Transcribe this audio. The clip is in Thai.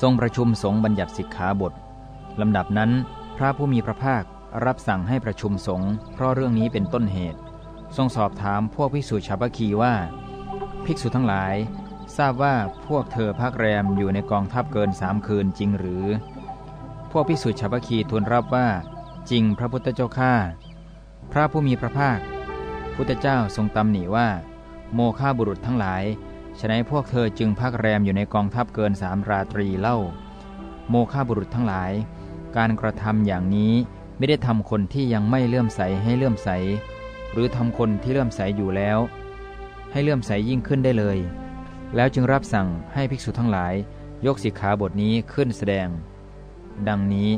ทรงประชุมสงฆ์บัญญัติสิกขาบทลำดับนั้นพระผู้มีพระภาครับสั่งให้ประชุมสงฆ์เพราะเรื่องนี้เป็นต้นเหตุ ทรงสอบถามพวกภิกษุชาวพคีว่า ภิกษุทั้งหลาย ทราบว่าพวกเธอพักแรมอยู่ในกองทัพเกินสามคืนจริงหรือ พวกภิกษุชาวพคีทูลรับว่า จริงพระพุทธเจ้าข้าพระผู้มีพระภาค พุทธเจ้าทรงตำหนิว่า โมฆะบุรุษทั้งหลาย ฉะนัยพวกเธอจึงพักแรมอยู่ในกองทัพเกินสามราตรีเล่า โมฆะบุรุษทั้งหลาย การกระทำอย่างนี้ไม่ได้ทำคนที่ยังไม่เลื่อมใสให้เลื่อมใส หรือทำคนที่เลื่อมใสอยู่แล้ว ให้เลื่อมใสยิ่งขึ้นได้เลย แล้วจึงรับสั่งให้ภิกษุทั้งหลาย ยกสิกขาบทนี้ขึ้นแสดง ดังนี้